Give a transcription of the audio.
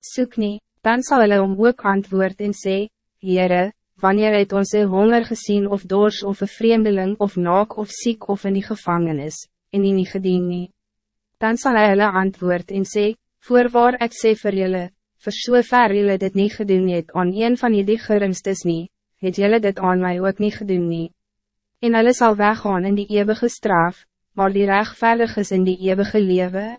Soek nie, dan zal hulle om ook antwoord en sê, Heere, wanneer het ons een honger gezien of doors of een vreemdeling of naak of ziek of in die gevangenis, en die nie gedien nie. Dan zal hy hulle antwoord en sê, Voorwaar ek sê vir julle, vir so ver julle dit nie gedoen het aan een van die geringstes nie, het julle dit aan mij ook niet gedoen nie. En hulle sal weggaan in die eeuwige straf, maar die rechtvaardig is in die eeuwige leven.